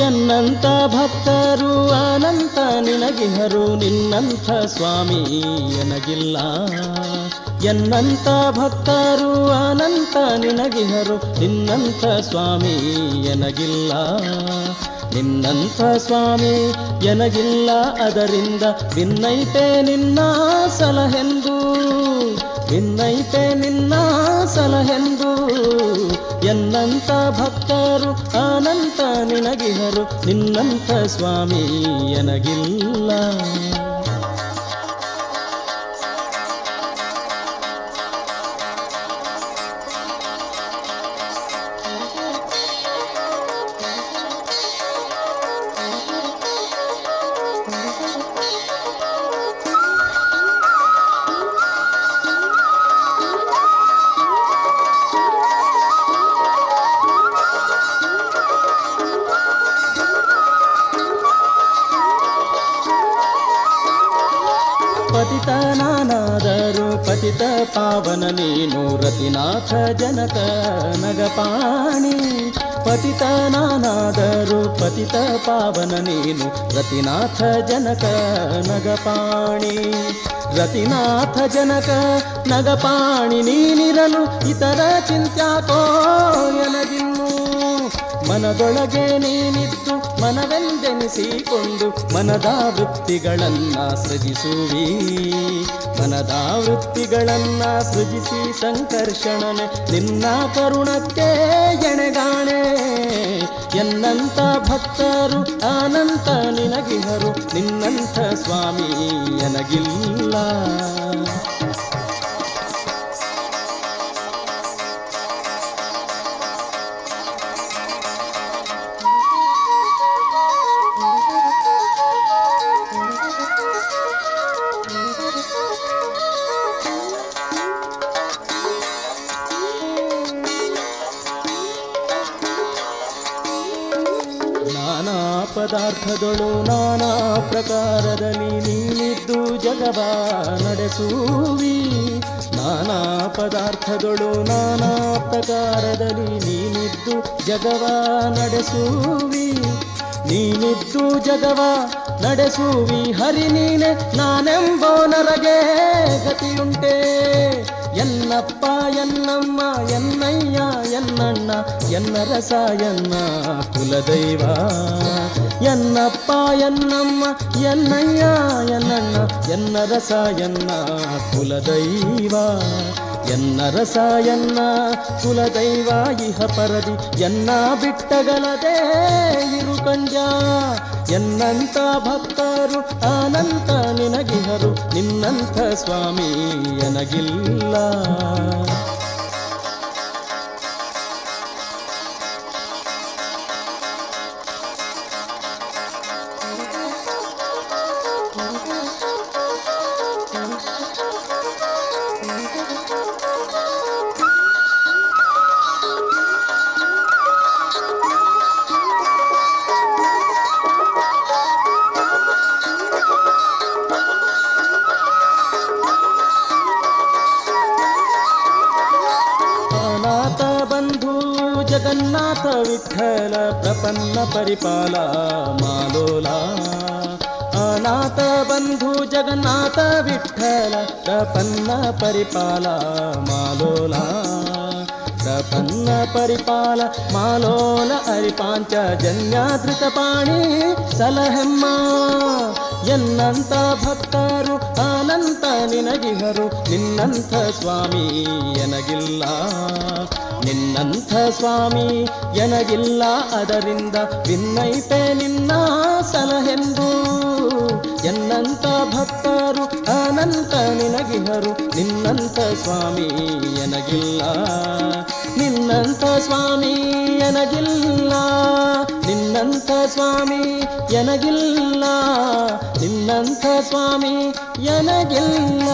ಎನ್ನಂತ ಭಕ್ತರು ಅನಂತ ನಿನಗಿಹರು, ನಿನ್ನಂಥ ಸ್ವಾಮಿ ನನಗಿಲ್ಲ ಎನ್ನಂತ ಭಕ್ತರು ಅನಂತ ನಿನಗಿಹರು, ನಿನ್ನಂಥ ಸ್ವಾಮಿ ನನಗಿಲ್ಲ ನಿನ್ನಂಥ ಸ್ವಾಮಿ ಎನಗಿಲ್ಲ, ಅದರಿಂದ ನಿನ್ನೈತೆ ನಿನ್ನ ಸಲಹೆಂದು. ಭಿನ್ನೈತೆ ನಿನ್ನ ಸಲಹೆಂದು. ಎನ್ನಂತ ಭಕ್ತರು ಅನಂತ ನಿನಗಿಹರು ನಿನ್ನಂತ ಸ್ವಾಮಿ ಎನಗಿಲ್ಲ. ಪತಿತ ಪಾವನ ನೀನು ರತಿನಾಥ ಜನಕ ನಗಪಾಣಿ. ಪತಿತ ನಾನಾದರು ಪತಿತ ಪಾವನ ನೀನು ರತಿನಾಥ ಜನಕ ನಗಪಾಣಿ. ರತಿನಾಥ ಜನಕ ನಗಪಾಣಿ, ನೀನಿರಲು ಇತರ ಚಿಂತ್ಯಾಕೋ ಎನಗಿನ್ನು. ಮನದೊಳಗೆ ನೀನಿದ್ದು ಮನವೆಂದೆನಿಸಿಕೊಂಡು ಮನದ ವೃತ್ತಿಗಳನ್ನ ಸೃಜಿಸುವಿ. ಮನದ ವೃತ್ತಿಗಳನ್ನ ಸೃಜಿಸಿ ಸಂಕರ್ಷಣನೆ ನಿನ್ನ ಕರುಣಕ್ಕೆ ಎಣೆಗಾಣೆ. ಎನ್ನಂತ ಭಕ್ತರು ಅನಂತ ನಿನಗಿಹರು ನಿನ್ನಂಥ ಸ್ವಾಮಿ ಎನಗಿಲ್ಲ. ನಾನಾ ಪದಾರ್ಥದೊಳು ನಾನಾ ಪ್ರಕಾರದಲ್ಲಿ ನೀನಿದ್ದು ಜಗವ ನಡೆಸುವಿ. ನಾನಾ ಪದಾರ್ಥದೊಳು ನಾನಾ ಪ್ರಕಾರದಲ್ಲಿ ನೀನಿದ್ದು ಜಗವ ನಡೆಸುವಿ. ನೀನಿದ್ದು ಜಗವ ನಡೆಸುವಿ. ಹರಿ ನೀನೆ ನಾನೆಂಬೋ ನರಗೆ ಗತಿಯುಂಟೆ. ಎನ್ನಪ್ಪ, ಎನ್ನಮ್ಮ, ಎನ್ನಯ್ಯ, ಎನ್ನಣ್ಣ ಎನ್ನ ರಸ ಎನ್ನ ಕುಲದೈವ ಎನ್ನಪ್ಪ, ಎನ್ನಮ್ಮ, ಎನ್ನಯ್ಯ, ಎನ್ನಣ್ಣ ಎನ್ನ ರಸ ಎನ್ನ ಕುಲದೈವ. ಎನ್ನ ರಸ ಎನ್ನ ಕುಲದೈವ, ಇಹ ಪರದಿ. ಎನ್ನ ಬಿಟ್ಟಗಲದೆ ಇರು ಕಂಜ ಎನ್ನಂತ ಭಕ್ತರು ಅನಂತ ನಿನಗಿಹರು. ನಿನ್ನಂಥ ಸ್ವಾಮಿ ಎನಗಿಲ್ಲ. ಅನಾಥ ಬಂಧು ಜಗನ್ನಾಥ ವಿಠಲ ಪ್ರಪನ್ನ ಅನಾಥ ಬಂಧು ಜಗನ್ನಾಥ ವಿಠಲ, ಪ್ರಪನ್ನ ಪರಿಪಾಲ ಮಾಲೋಲ, ಪ್ರಪನ್ನ ಪರಿಪಾಲ ಮಾಲೋಲ ಅರಿಪಾಂಚ ಜನ್ಯಾದೃತ ಪಾಣಿ ಸಲಹೆಮ್ಮ. ಎನ್ನಂತ ಭಕ್ತರು ಅನಂತ ನಿನಗಿಹರು ನಿನ್ನಂಥ ಸ್ವಾಮಿ ಎನಗಿಲ್ಲ. ನಿನ್ನಂಥ ಸ್ವಾಮಿ, ಎನಗಿಲ್ಲ ಅದರಿಂದ ಭಿನ್ನೈತೆ ನಿನ್ನ ಸಲಹೆಂದು. ಎನ್ನಂತ ಭಕ್ತರು, ಅನಂತ ನಿನಗಿಹರು. ನಿನ್ನಂಥ ಸ್ವಾಮಿ, ಎನಗಿಲ್ಲ. ನಿನ್ನಂಥ ಸ್ವಾಮಿ, ಎನಗಿಲ್ಲ. ನಿನ್ನಂಥ ಸ್ವಾಮಿ, ಎನಗಿಲ್ಲ. ನಿನ್ನಂಥ ಸ್ವಾಮಿ, ಎನಗಿಲ್ಲ.